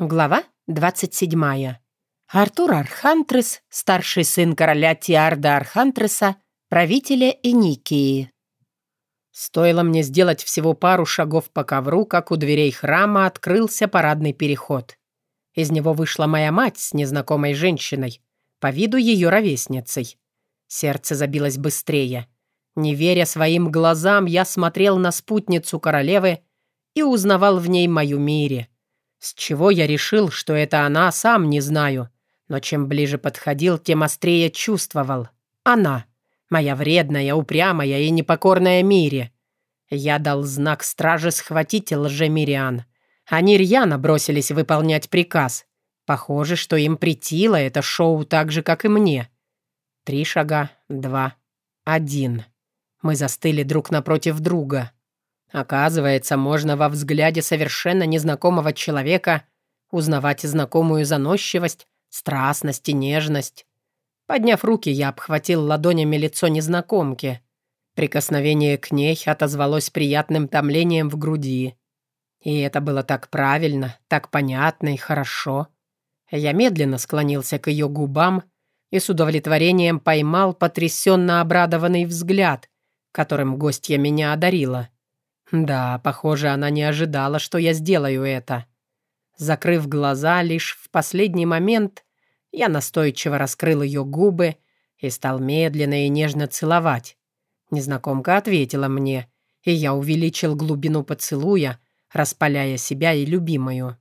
Глава 27. Артур Архантрес, старший сын короля Тиарда Архантреса, правителя Эникии. Стоило мне сделать всего пару шагов по ковру, как у дверей храма открылся парадный переход. Из него вышла моя мать с незнакомой женщиной, по виду ее ровесницей. Сердце забилось быстрее. Не веря своим глазам, я смотрел на спутницу королевы и узнавал в ней мою Мире — с чего я решил, что это она, сам не знаю. Но чем ближе подходил, тем острее чувствовал. Она. Моя вредная, упрямая и непокорная Мире. Я дал знак страже схватить лжемириан. Они рьяно бросились выполнять приказ. Похоже, что им притило это шоу так же, как и мне. Три шага, два, один. Мы застыли друг напротив друга. Оказывается, можно во взгляде совершенно незнакомого человека узнавать знакомую заносчивость, страстность и нежность. Подняв руки, я обхватил ладонями лицо незнакомки. Прикосновение к ней отозвалось приятным томлением в груди. И это было так правильно, так понятно и хорошо. Я медленно склонился к ее губам и с удовлетворением поймал потрясенно обрадованный взгляд, которым гостья меня одарила. Да, похоже, она не ожидала, что я сделаю это. Закрыв глаза, лишь в последний момент я настойчиво раскрыл ее губы и стал медленно и нежно целовать. Незнакомка ответила мне, и я увеличил глубину поцелуя, распаляя себя и любимую.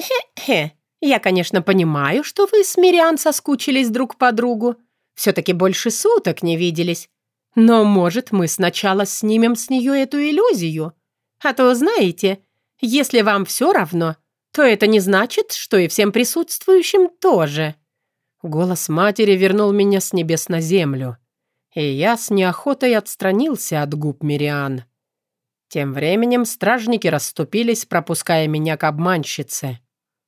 «Хе-хе, я, конечно, понимаю, что вы с Мириан соскучились друг по другу. Все-таки больше суток не виделись. Но, может, мы сначала снимем с нее эту иллюзию? А то, знаете, если вам все равно, то это не значит, что и всем присутствующим тоже». Голос матери вернул меня с небес на землю, и я с неохотой отстранился от губ Мириан. Тем временем стражники расступились, пропуская меня к обманщице.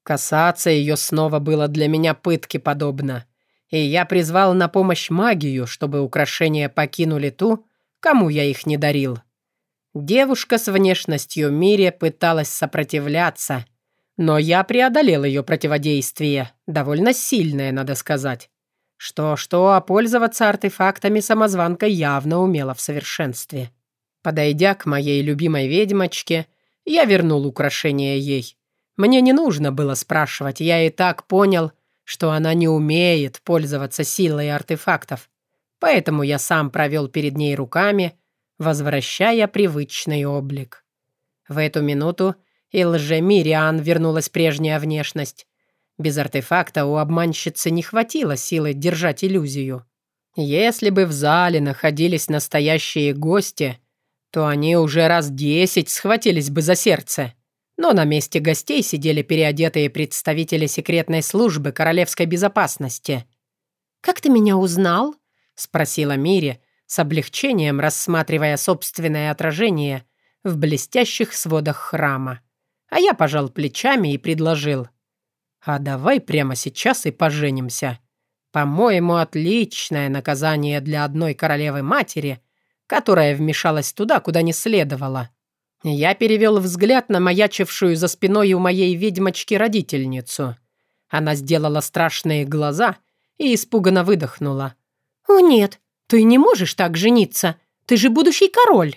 Касаться ее снова было для меня пытки подобно и я призвал на помощь магию, чтобы украшения покинули ту, кому я их не дарил. Девушка с внешностью Мире пыталась сопротивляться, но я преодолел ее противодействие, довольно сильное, надо сказать. Что-что, а пользоваться артефактами самозванка явно умела в совершенстве. Подойдя к моей любимой ведьмочке, я вернул украшение ей. Мне не нужно было спрашивать, я и так понял — что она не умеет пользоваться силой артефактов, поэтому я сам провел перед ней руками, возвращая привычный облик. В эту минуту и лжемириан вернулась прежняя внешность. Без артефакта у обманщицы не хватило силы держать иллюзию. Если бы в зале находились настоящие гости, то они уже раз десять схватились бы за сердце но на месте гостей сидели переодетые представители секретной службы королевской безопасности. «Как ты меня узнал?» — спросила Мири, с облегчением рассматривая собственное отражение в блестящих сводах храма. А я пожал плечами и предложил. «А давай прямо сейчас и поженимся. По-моему, отличное наказание для одной королевы-матери, которая вмешалась туда, куда не следовало». Я перевел взгляд на маячившую за спиной у моей ведьмочки родительницу. Она сделала страшные глаза и испуганно выдохнула. «О нет, ты не можешь так жениться. Ты же будущий король!»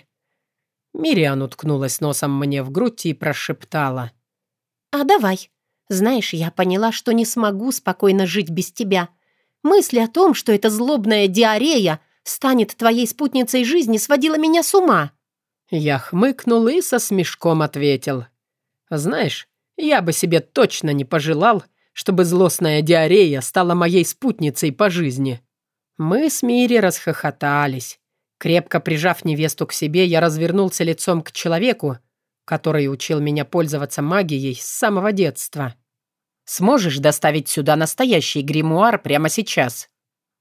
Мириан уткнулась носом мне в грудь и прошептала. «А давай. Знаешь, я поняла, что не смогу спокойно жить без тебя. Мысль о том, что эта злобная диарея станет твоей спутницей жизни, сводила меня с ума». Я хмыкнул и со смешком ответил. «Знаешь, я бы себе точно не пожелал, чтобы злостная диарея стала моей спутницей по жизни». Мы с Мири расхохотались. Крепко прижав невесту к себе, я развернулся лицом к человеку, который учил меня пользоваться магией с самого детства. «Сможешь доставить сюда настоящий гримуар прямо сейчас?»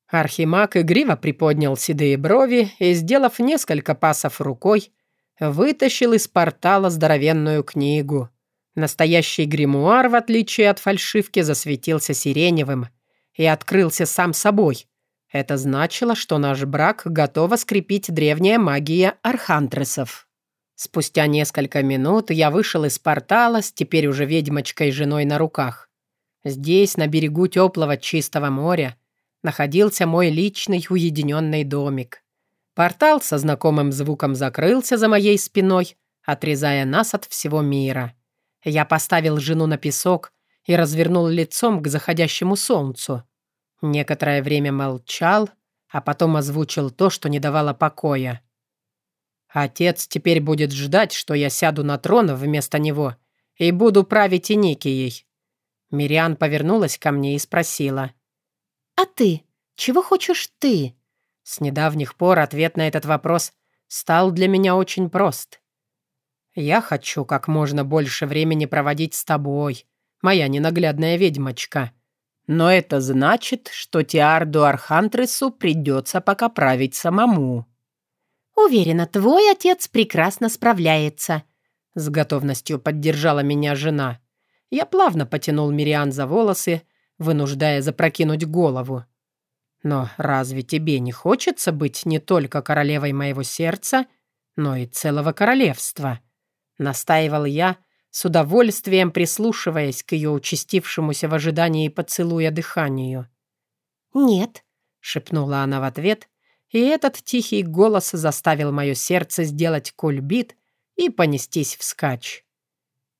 Архимаг игриво приподнял седые брови и, сделав несколько пасов рукой, вытащил из портала здоровенную книгу. Настоящий гримуар, в отличие от фальшивки, засветился сиреневым и открылся сам собой. Это значило, что наш брак готова скрепить древняя магия архантресов. Спустя несколько минут я вышел из портала с теперь уже ведьмочкой женой на руках. Здесь, на берегу теплого чистого моря, находился мой личный уединенный домик. Портал со знакомым звуком закрылся за моей спиной, отрезая нас от всего мира. Я поставил жену на песок и развернул лицом к заходящему солнцу. Некоторое время молчал, а потом озвучил то, что не давало покоя. Отец теперь будет ждать, что я сяду на трон вместо него и буду править и Никией. Мириан повернулась ко мне и спросила. «А ты? Чего хочешь ты?» С недавних пор ответ на этот вопрос стал для меня очень прост. «Я хочу как можно больше времени проводить с тобой, моя ненаглядная ведьмочка. Но это значит, что Тиарду Архантресу придется пока править самому». «Уверена, твой отец прекрасно справляется», — с готовностью поддержала меня жена. Я плавно потянул Мириан за волосы, вынуждая запрокинуть голову. «Но разве тебе не хочется быть не только королевой моего сердца, но и целого королевства?» Настаивал я, с удовольствием прислушиваясь к ее участившемуся в ожидании поцелуя дыханию. «Нет», — шепнула она в ответ, и этот тихий голос заставил мое сердце сделать кульбит и понестись вскачь.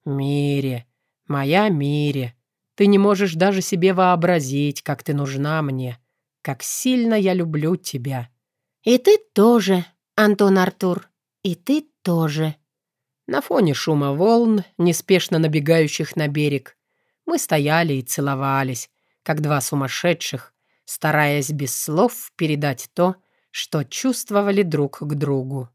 «Мире, моя Мире, ты не можешь даже себе вообразить, как ты нужна мне, как сильно я люблю тебя». «И ты тоже, Антон Артур, и ты тоже». На фоне шума волн, неспешно набегающих на берег, мы стояли и целовались, как два сумасшедших, стараясь без слов передать то, что чувствовали друг к другу.